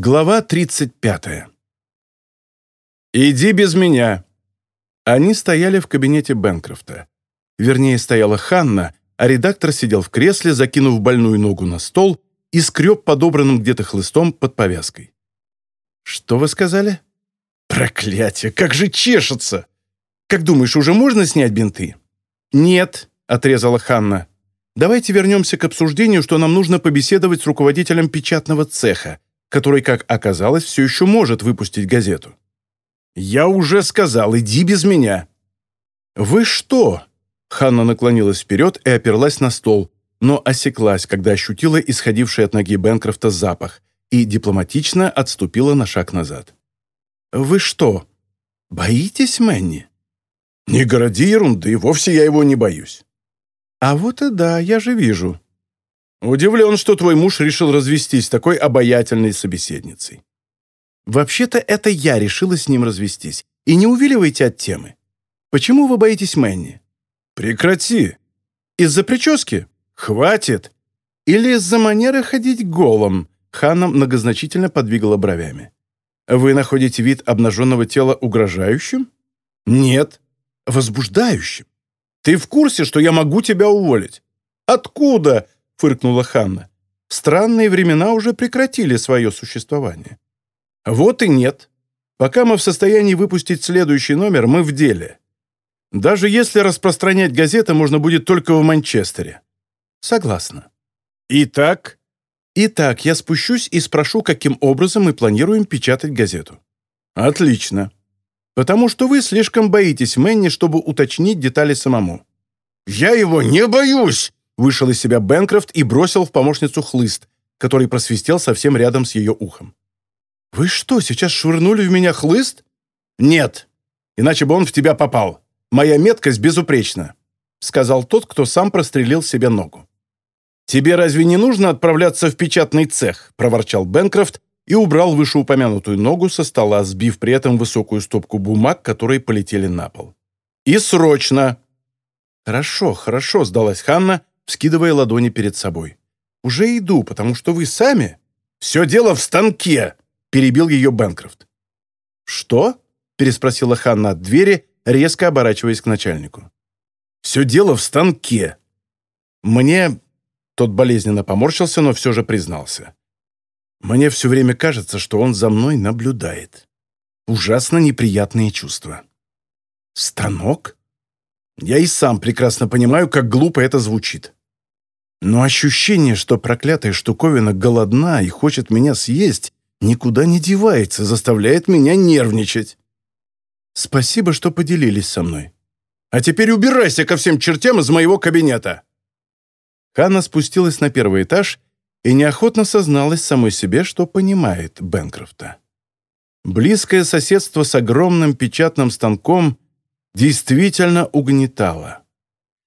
Глава 35. «Иди без меня!» Они стояли в кабинете Бенкрофта. Вернее, стояла Ханна, а редактор сидел в кресле, закинув больную ногу на стол и скреб подобранным где-то хлыстом под повязкой. «Что вы сказали?» «Проклятие! Как же чешется! Как думаешь, уже можно снять бинты?» «Нет», — отрезала Ханна. «Давайте вернемся к обсуждению, что нам нужно побеседовать с руководителем печатного цеха, который, как оказалось, все еще может выпустить газету». «Я уже сказал, иди без меня». «Вы что?» Ханна наклонилась вперед и оперлась на стол, но осеклась, когда ощутила исходивший от ноги Бенкрофта запах и дипломатично отступила на шаг назад. «Вы что, боитесь Мэнни?» «Не городи ерунды, вовсе я его не боюсь». «А вот и да, я же вижу». «Удивлен, что твой муж решил развестись с такой обаятельной собеседницей». «Вообще-то это я решила с ним развестись. И не увиливайте от темы. Почему вы боитесь Мэнни?» «Прекрати!» «Из-за прически?» «Хватит!» «Или из-за манеры ходить голым?» Ханна многозначительно подвигала бровями. «Вы находите вид обнаженного тела угрожающим?» «Нет». «Возбуждающим?» «Ты в курсе, что я могу тебя уволить?» «Откуда?» — фыркнула Ханна. «Странные времена уже прекратили свое существование». «Вот и нет. Пока мы в состоянии выпустить следующий номер, мы в деле. Даже если распространять газеты можно будет только в Манчестере. Согласна. Итак? Итак, я спущусь и спрошу, каким образом мы планируем печатать газету. Отлично. Потому что вы слишком боитесь Мэнни, чтобы уточнить детали самому. Я его не боюсь! Вышел из себя Бенкрофт и бросил в помощницу хлыст, который просвистел совсем рядом с ее ухом. «Вы что, сейчас швырнули в меня хлыст?» «Нет, иначе бы он в тебя попал. Моя меткость безупречна», — сказал тот, кто сам прострелил себе ногу. «Тебе разве не нужно отправляться в печатный цех?» — проворчал Бенкрофт и убрал вышеупомянутую ногу со стола, сбив при этом высокую стопку бумаг, которые полетели на пол. «И срочно!» «Хорошо, хорошо», — сдалась Ханна, вскидывая ладони перед собой. «Уже иду, потому что вы сами...» «Все дело в станке!» — перебил ее Бенкрофт. «Что?» — переспросила Ханна от двери, резко оборачиваясь к начальнику. «Все дело в станке. Мне...» Тот болезненно поморщился, но все же признался. «Мне все время кажется, что он за мной наблюдает. Ужасно неприятные чувства». «Станок?» Я и сам прекрасно понимаю, как глупо это звучит. Но ощущение, что проклятая штуковина голодна и хочет меня съесть, никуда не девается, заставляет меня нервничать. Спасибо, что поделились со мной. А теперь убирайся ко всем чертям из моего кабинета!» Ханна спустилась на первый этаж и неохотно созналась самой себе, что понимает Бенкрофта. Близкое соседство с огромным печатным станком действительно угнетало.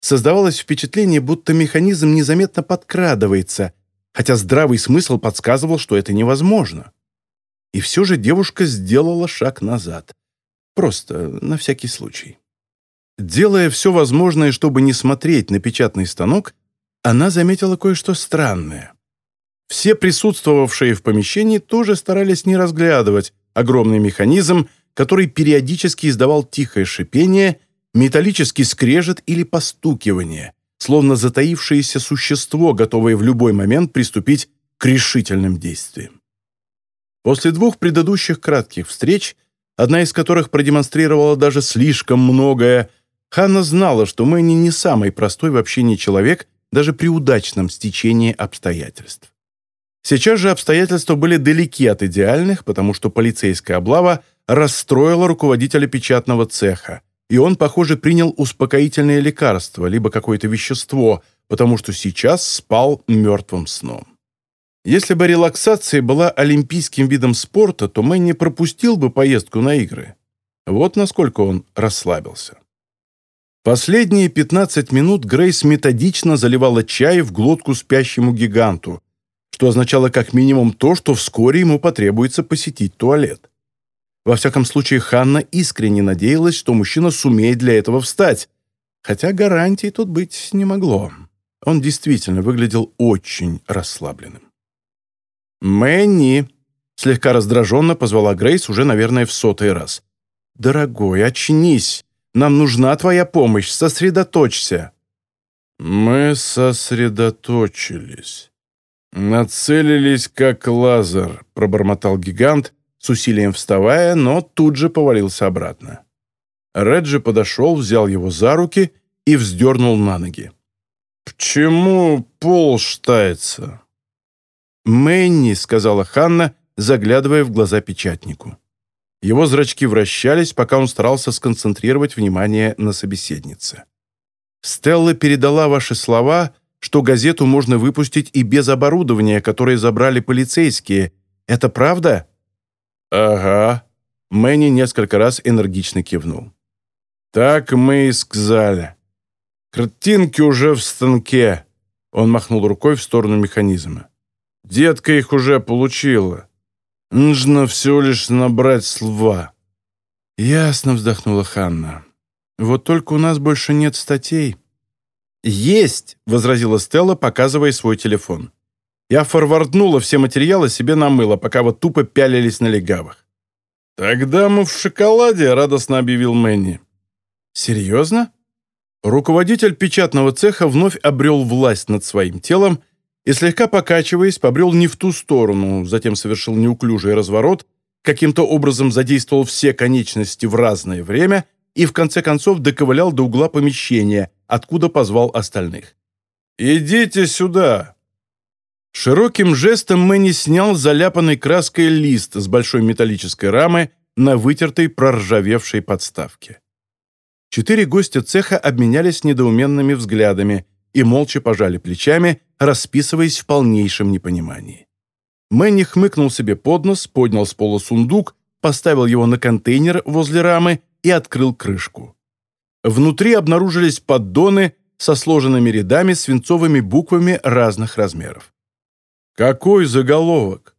Создавалось впечатление, будто механизм незаметно подкрадывается, хотя здравый смысл подсказывал, что это невозможно. И все же девушка сделала шаг назад. Просто на всякий случай. Делая все возможное, чтобы не смотреть на печатный станок, она заметила кое-что странное. Все присутствовавшие в помещении тоже старались не разглядывать огромный механизм, который периодически издавал тихое шипение, металлический скрежет или постукивание, словно затаившееся существо, готовое в любой момент приступить к решительным действиям. После двух предыдущих кратких встреч одна из которых продемонстрировала даже слишком многое, Ханна знала, что Мэнни не самый простой в общении человек даже при удачном стечении обстоятельств. Сейчас же обстоятельства были далеки от идеальных, потому что полицейская облава расстроила руководителя печатного цеха, и он, похоже, принял успокоительное лекарство, либо какое-то вещество, потому что сейчас спал мертвым сном. Если бы релаксация была олимпийским видом спорта, то Мэнни пропустил бы поездку на игры. Вот насколько он расслабился. Последние 15 минут Грейс методично заливала чай в глотку спящему гиганту, что означало как минимум то, что вскоре ему потребуется посетить туалет. Во всяком случае, Ханна искренне надеялась, что мужчина сумеет для этого встать, хотя гарантий тут быть не могло. Он действительно выглядел очень расслабленным. «Мэнни!» Слегка раздраженно позвала Грейс уже, наверное, в сотый раз. «Дорогой, очнись! Нам нужна твоя помощь, сосредоточься!» Мы сосредоточились. Нацелились как лазер, пробормотал гигант, с усилием вставая, но тут же повалился обратно. Реджи подошел, взял его за руки и вздернул на ноги. «Почему пол штается?» «Мэнни», — сказала Ханна, заглядывая в глаза печатнику. Его зрачки вращались, пока он старался сконцентрировать внимание на собеседнице. «Стелла передала ваши слова, что газету можно выпустить и без оборудования, которое забрали полицейские. Это правда?» «Ага», — Мэнни несколько раз энергично кивнул. «Так мы и сказали. Картинки уже в станке». Он махнул рукой в сторону механизма. «Детка их уже получила. Нужно всего лишь набрать слова». «Ясно», — вздохнула Ханна. «Вот только у нас больше нет статей». «Есть!» — возразила Стелла, показывая свой телефон. Я форварднула все материалы себе на мыло, пока вот тупо пялились на легавых. «Тогда мы в шоколаде», — радостно объявил Мэнни. «Серьезно?» Руководитель печатного цеха вновь обрел власть над своим телом и, слегка покачиваясь, побрел не в ту сторону, затем совершил неуклюжий разворот, каким-то образом задействовал все конечности в разное время и, в конце концов, доковылял до угла помещения, откуда позвал остальных. «Идите сюда!» Широким жестом Мэнни снял заляпанный краской лист с большой металлической рамы на вытертой проржавевшей подставке. Четыре гостя цеха обменялись недоуменными взглядами и молча пожали плечами, расписываясь в полнейшем непонимании. Мэнни хмыкнул себе под нос, поднял с пола сундук, поставил его на контейнер возле рамы и открыл крышку. Внутри обнаружились поддоны со сложенными рядами свинцовыми буквами разных размеров. «Какой заголовок?»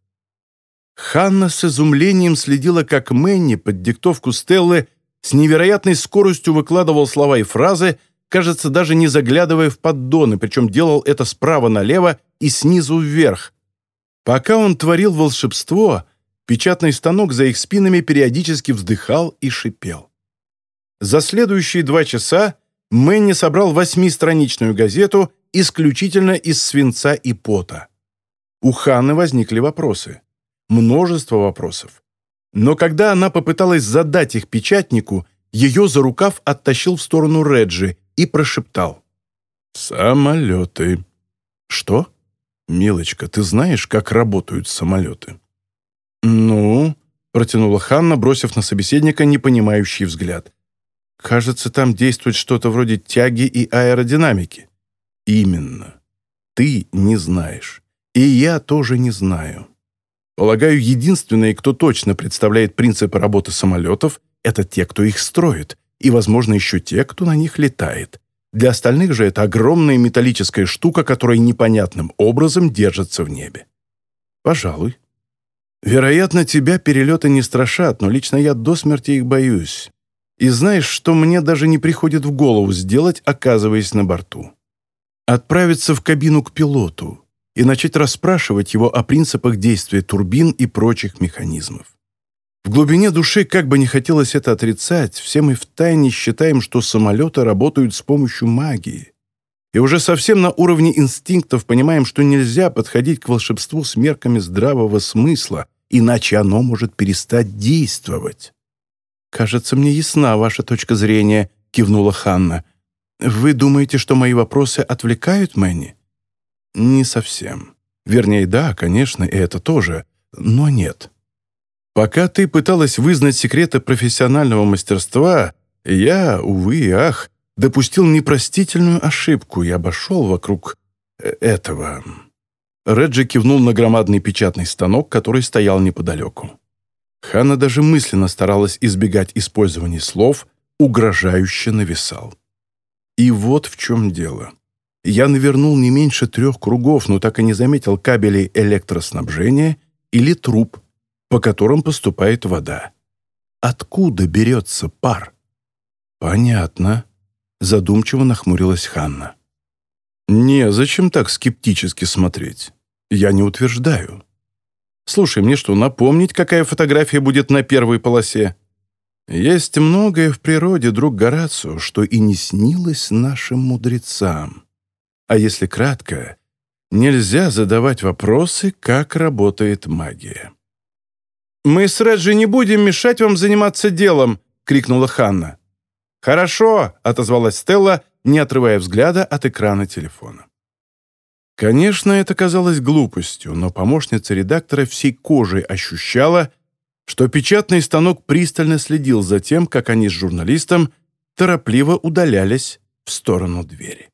Ханна с изумлением следила, как Мэнни под диктовку Стеллы с невероятной скоростью выкладывал слова и фразы, кажется, даже не заглядывая в поддоны, причем делал это справа налево и снизу вверх. Пока он творил волшебство, печатный станок за их спинами периодически вздыхал и шипел. За следующие два часа Мэнни собрал восьмистраничную газету исключительно из свинца и пота. У Ханны возникли вопросы. Множество вопросов. Но когда она попыталась задать их печатнику, ее за рукав оттащил в сторону Реджи и прошептал. «Самолеты». «Что?» «Милочка, ты знаешь, как работают самолеты?» «Ну?» — протянула Ханна, бросив на собеседника непонимающий взгляд. «Кажется, там действует что-то вроде тяги и аэродинамики». «Именно. Ты не знаешь. И я тоже не знаю. Полагаю, единственные, кто точно представляет принципы работы самолетов, это те, кто их строит, и, возможно, еще те, кто на них летает. Для остальных же это огромная металлическая штука, которая непонятным образом держится в небе. Пожалуй. Вероятно, тебя перелеты не страшат, но лично я до смерти их боюсь. И знаешь, что мне даже не приходит в голову сделать, оказываясь на борту? Отправиться в кабину к пилоту, и начать расспрашивать его о принципах действия турбин и прочих механизмов. В глубине души, как бы не хотелось это отрицать, все мы втайне считаем, что самолеты работают с помощью магии. И уже совсем на уровне инстинктов понимаем, что нельзя подходить к волшебству с мерками здравого смысла, иначе оно может перестать действовать. «Кажется, мне ясна ваша точка зрения», — кивнула Ханна. «Вы думаете, что мои вопросы отвлекают Мэнни?» Не совсем. Вернее, да, конечно, и это тоже, но нет. Пока ты пыталась вызнать секреты профессионального мастерства, я, увы и ах, допустил непростительную ошибку и обошел вокруг э, этого. Реджи кивнул на громадный печатный станок, который стоял неподалеку. Ханна даже мысленно старалась избегать использования слов, угрожающе нависал. И вот в чем дело. Я навернул не меньше трех кругов, но так и не заметил кабелей электроснабжения или труб, по которым поступает вода. Откуда берется пар? Понятно. Задумчиво нахмурилась Ханна. Не, зачем так скептически смотреть? Я не утверждаю. Слушай, мне что, напомнить, какая фотография будет на первой полосе? Есть многое в природе, друг Горацио, что и не снилось нашим мудрецам. А если кратко, нельзя задавать вопросы, как работает магия. «Мы с Реджи не будем мешать вам заниматься делом!» — крикнула Ханна. «Хорошо!» — отозвалась Стелла, не отрывая взгляда от экрана телефона. Конечно, это казалось глупостью, но помощница редактора всей кожей ощущала, что печатный станок пристально следил за тем, как они с журналистом торопливо удалялись в сторону двери.